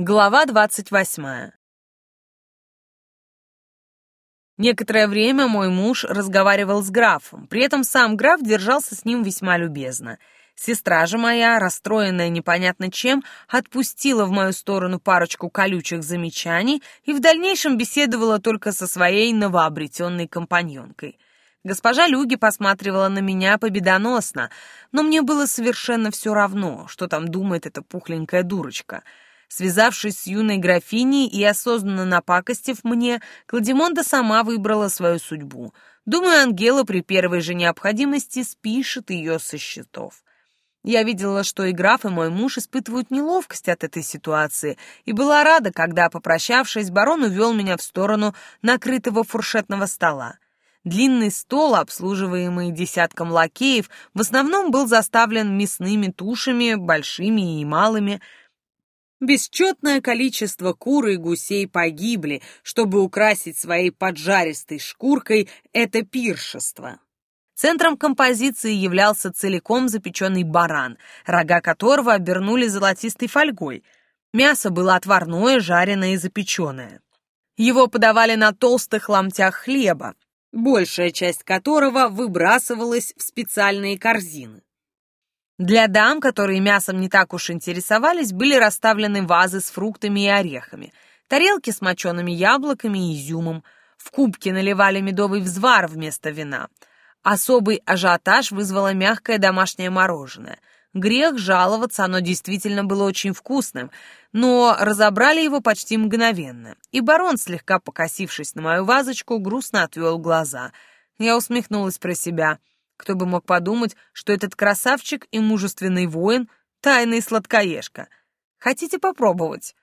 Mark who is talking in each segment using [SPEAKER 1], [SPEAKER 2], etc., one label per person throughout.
[SPEAKER 1] Глава двадцать восьмая. Некоторое время мой муж разговаривал с графом, при этом сам граф держался с ним весьма любезно. Сестра же моя, расстроенная непонятно чем, отпустила в мою сторону парочку колючих замечаний и в дальнейшем беседовала только со своей новообретенной компаньонкой. Госпожа Люги посматривала на меня победоносно, но мне было совершенно все равно, что там думает эта пухленькая дурочка — Связавшись с юной графиней и осознанно напакостив мне, Кладимонда сама выбрала свою судьбу. Думаю, Ангела при первой же необходимости спишет ее со счетов. Я видела, что и граф, и мой муж испытывают неловкость от этой ситуации, и была рада, когда, попрощавшись, барон увел меня в сторону накрытого фуршетного стола. Длинный стол, обслуживаемый десятком лакеев, в основном был заставлен мясными тушами, большими и малыми, Бесчетное количество кур и гусей погибли, чтобы украсить своей поджаристой шкуркой это пиршество. Центром композиции являлся целиком запеченный баран, рога которого обернули золотистой фольгой. Мясо было отварное, жареное и запеченное. Его подавали на толстых ломтях хлеба, большая часть которого выбрасывалась в специальные корзины. Для дам, которые мясом не так уж интересовались, были расставлены вазы с фруктами и орехами, тарелки с мочеными яблоками и изюмом, в кубки наливали медовый взвар вместо вина. Особый ажиотаж вызвало мягкое домашнее мороженое. Грех жаловаться, оно действительно было очень вкусным, но разобрали его почти мгновенно, и барон, слегка покосившись на мою вазочку, грустно отвел глаза. Я усмехнулась про себя — кто бы мог подумать, что этот красавчик и мужественный воин — тайный сладкоежка. Хотите попробовать?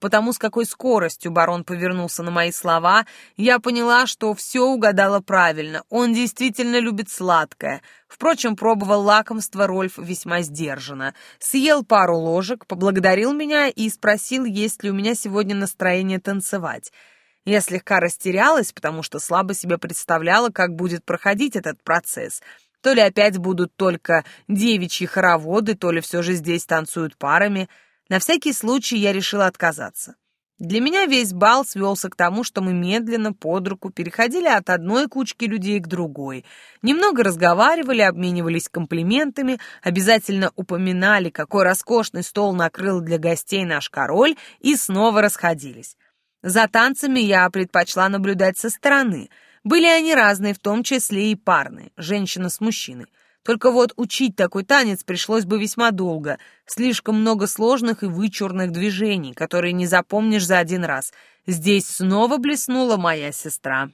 [SPEAKER 1] Потому с какой скоростью барон повернулся на мои слова, я поняла, что все угадала правильно. Он действительно любит сладкое. Впрочем, пробовал лакомство Рольф весьма сдержанно. Съел пару ложек, поблагодарил меня и спросил, есть ли у меня сегодня настроение танцевать. Я слегка растерялась, потому что слабо себе представляла, как будет проходить этот процесс. То ли опять будут только девичьи хороводы, то ли все же здесь танцуют парами. На всякий случай я решила отказаться. Для меня весь бал свелся к тому, что мы медленно под руку переходили от одной кучки людей к другой. Немного разговаривали, обменивались комплиментами, обязательно упоминали, какой роскошный стол накрыл для гостей наш король, и снова расходились. За танцами я предпочла наблюдать со стороны. Были они разные, в том числе и парные, женщина с мужчиной. Только вот учить такой танец пришлось бы весьма долго. Слишком много сложных и вычурных движений, которые не запомнишь за один раз. Здесь снова блеснула моя сестра.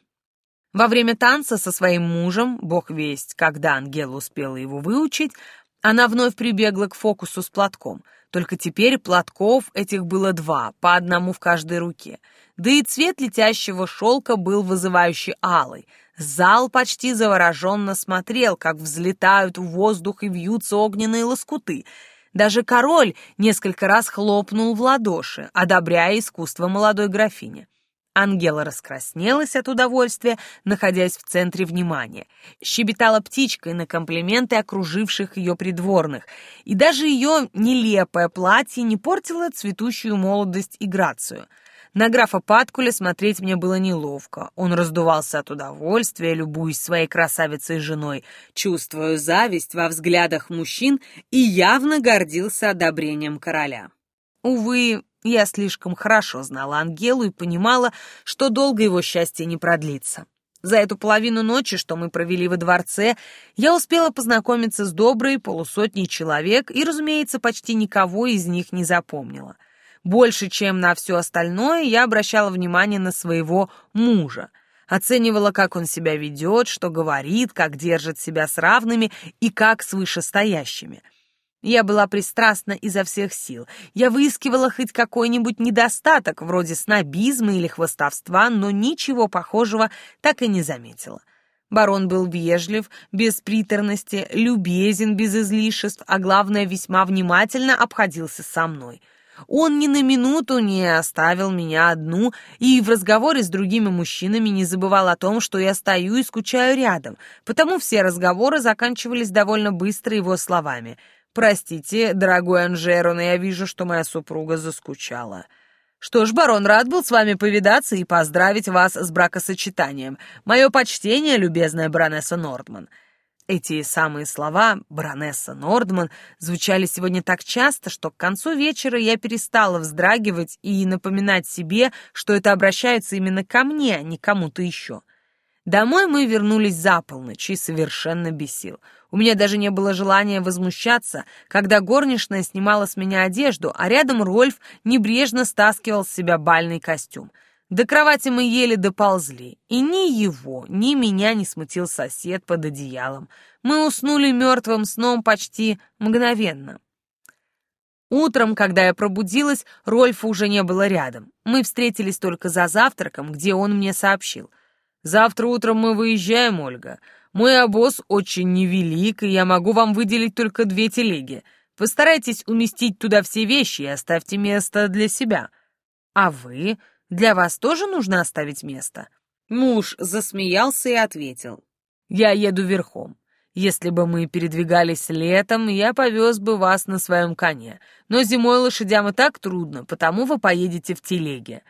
[SPEAKER 1] Во время танца со своим мужем, бог весть, когда Ангела успела его выучить, она вновь прибегла к фокусу с платком. Только теперь платков этих было два, по одному в каждой руке. Да и цвет летящего шелка был вызывающий алый. Зал почти завороженно смотрел, как взлетают в воздух и вьются огненные лоскуты. Даже король несколько раз хлопнул в ладоши, одобряя искусство молодой графини. Ангела раскраснелась от удовольствия, находясь в центре внимания. Щебетала птичкой на комплименты окруживших ее придворных, и даже ее нелепое платье не портило цветущую молодость и грацию. На графа Паткуля смотреть мне было неловко. Он раздувался от удовольствия, любуясь своей красавицей женой, чувствуя зависть во взглядах мужчин и явно гордился одобрением короля. Увы, я слишком хорошо знала Ангелу и понимала, что долго его счастье не продлится. За эту половину ночи, что мы провели во дворце, я успела познакомиться с доброй полусотней человек и, разумеется, почти никого из них не запомнила. Больше, чем на все остальное, я обращала внимание на своего мужа. Оценивала, как он себя ведет, что говорит, как держит себя с равными и как с вышестоящими — я была пристрастна изо всех сил. Я выискивала хоть какой-нибудь недостаток, вроде снобизма или хвостовства, но ничего похожего так и не заметила. Барон был вежлив, без приторности, любезен, без излишеств, а главное, весьма внимательно обходился со мной — он ни на минуту не оставил меня одну и в разговоре с другими мужчинами не забывал о том, что я стою и скучаю рядом, потому все разговоры заканчивались довольно быстро его словами. Простите, дорогой Анжеро, но я вижу, что моя супруга заскучала. Что ж, барон, рад был с вами повидаться и поздравить вас с бракосочетанием. Мое почтение, любезная баронесса Нордман». Эти самые слова «баронесса Нордман» звучали сегодня так часто, что к концу вечера я перестала вздрагивать и напоминать себе, что это обращается именно ко мне, а не кому-то еще. Домой мы вернулись за полночь и совершенно без сил. У меня даже не было желания возмущаться, когда горничная снимала с меня одежду, а рядом Рольф небрежно стаскивал с себя бальный костюм — до кровати мы еле доползли, и ни его, ни меня не смутил сосед под одеялом. Мы уснули мертвым сном почти мгновенно. Утром, когда я пробудилась, Рольфа уже не было рядом. Мы встретились только за завтраком, где он мне сообщил. «Завтра утром мы выезжаем, Ольга. Мой обоз очень невелик, и я могу вам выделить только две телеги. Постарайтесь уместить туда все вещи и оставьте место для себя. А вы...» Для вас тоже нужно оставить место?» Муж засмеялся и ответил. «Я еду верхом. Если бы мы передвигались летом, я повез бы вас на своем коне. Но зимой лошадям и так трудно, потому вы поедете в телеге.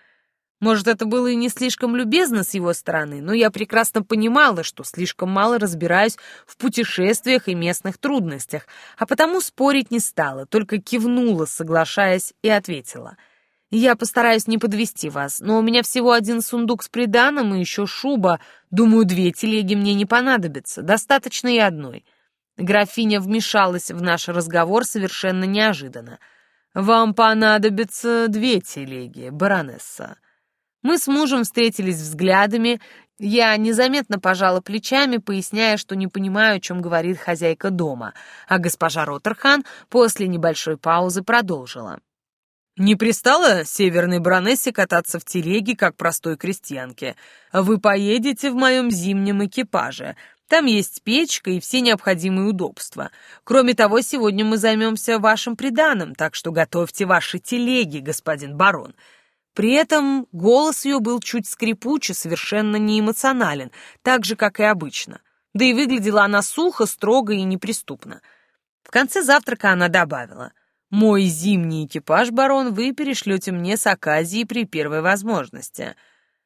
[SPEAKER 1] Может, это было и не слишком любезно с его стороны, но я прекрасно понимала, что слишком мало разбираюсь в путешествиях и местных трудностях, а потому спорить не стала, только кивнула, соглашаясь, и ответила — я постараюсь не подвести вас, но у меня всего один сундук с приданым и еще шуба. Думаю, две телеги мне не понадобятся, достаточно и одной». Графиня вмешалась в наш разговор совершенно неожиданно. «Вам понадобятся две телеги, баронесса». Мы с мужем встретились взглядами. Я незаметно пожала плечами, поясняя, что не понимаю, о чем говорит хозяйка дома, а госпожа Роттерхан после небольшой паузы продолжила. Не пристало северной баронессе кататься в телеге, как простой крестьянке. Вы поедете в моем зимнем экипаже. Там есть печка и все необходимые удобства. Кроме того, сегодня мы займемся вашим приданым, так что готовьте ваши телеги, господин барон». При этом голос ее был чуть скрипуче, совершенно неэмоционален, так же, как и обычно. Да и выглядела она сухо, строго и неприступно. В конце завтрака она добавила — мой зимний экипаж, барон, вы перешлете мне с Аказии при первой возможности.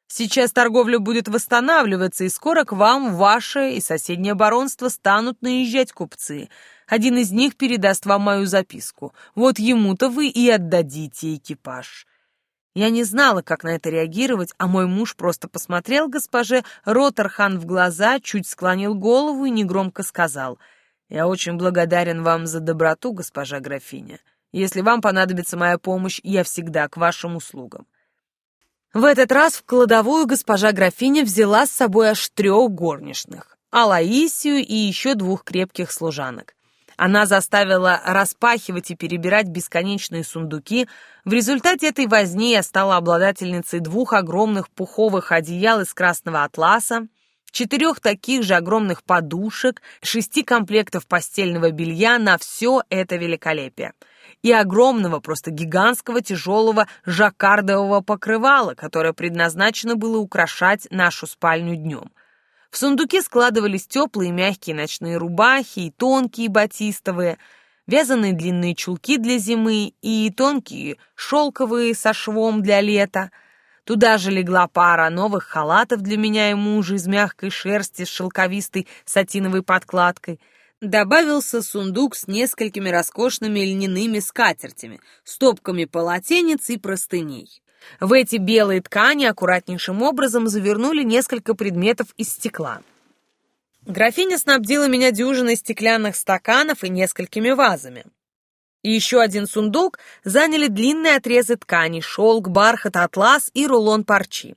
[SPEAKER 1] Сейчас торговля будет восстанавливаться, и скоро к вам ваше и соседнее баронство станут наезжать купцы. Один из них передаст вам мою записку. Вот ему-то вы и отдадите экипаж». Я не знала, как на это реагировать, а мой муж просто посмотрел госпоже Роттерхан в глаза, чуть склонил голову и негромко сказал — я очень благодарен вам за доброту, госпожа графиня. Если вам понадобится моя помощь, я всегда к вашим услугам. В этот раз в кладовую госпожа графиня взяла с собой аж трех горничных, Алаисию и еще двух крепких служанок. Она заставила распахивать и перебирать бесконечные сундуки. В результате этой возни я стала обладательницей двух огромных пуховых одеял из красного атласа, четырех таких же огромных подушек, шести комплектов постельного белья на все это великолепие и огромного, просто гигантского тяжелого жаккардового покрывала, которое предназначено было украшать нашу спальню днем. В сундуке складывались теплые мягкие ночные рубахи и тонкие батистовые, вязаные длинные чулки для зимы и тонкие шелковые со швом для лета — Туда же легла пара новых халатов для меня и мужа из мягкой шерсти с шелковистой сатиновой подкладкой. Добавился сундук с несколькими роскошными льняными скатертями, стопками полотенец и простыней. В эти белые ткани аккуратнейшим образом завернули несколько предметов из стекла. Графиня снабдила меня дюжиной стеклянных стаканов и несколькими вазами. И еще один сундук заняли длинные отрезы ткани, шелк, бархат, атлас и рулон парчи.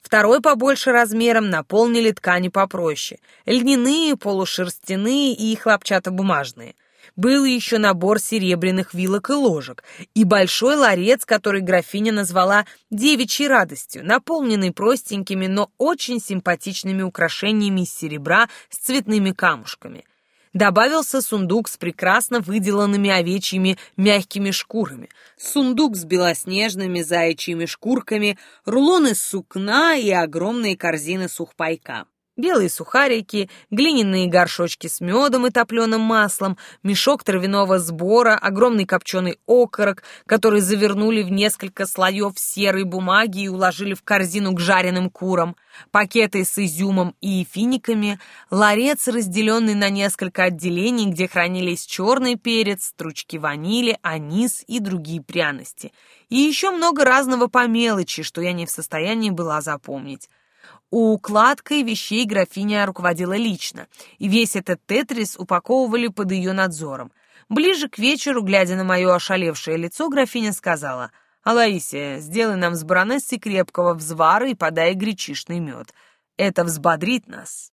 [SPEAKER 1] Второй побольше размером наполнили ткани попроще, льняные, полушерстяные и хлопчатобумажные. Был еще набор серебряных вилок и ложек, и большой ларец, который графиня назвала «девичьей радостью», наполненный простенькими, но очень симпатичными украшениями из серебра с цветными камушками – Добавился сундук с прекрасно выделанными овечьими мягкими шкурами, сундук с белоснежными заячьими шкурками, рулоны сукна и огромные корзины сухпайка. Белые сухарики, глиняные горшочки с медом и топленым маслом, мешок травяного сбора, огромный копченый окорок, который завернули в несколько слоев серой бумаги и уложили в корзину к жареным курам, пакеты с изюмом и финиками, ларец, разделенный на несколько отделений, где хранились черный перец, стручки ванили, анис и другие пряности. И еще много разного по мелочи, что я не в состоянии была запомнить. Укладкой вещей графиня руководила лично, и весь этот тетрис упаковывали под ее надзором. Ближе к вечеру, глядя на мое ошалевшее лицо, графиня сказала, «Алаисия, сделай нам с баронессой крепкого взвара и подай гречишный мед. Это взбодрит нас».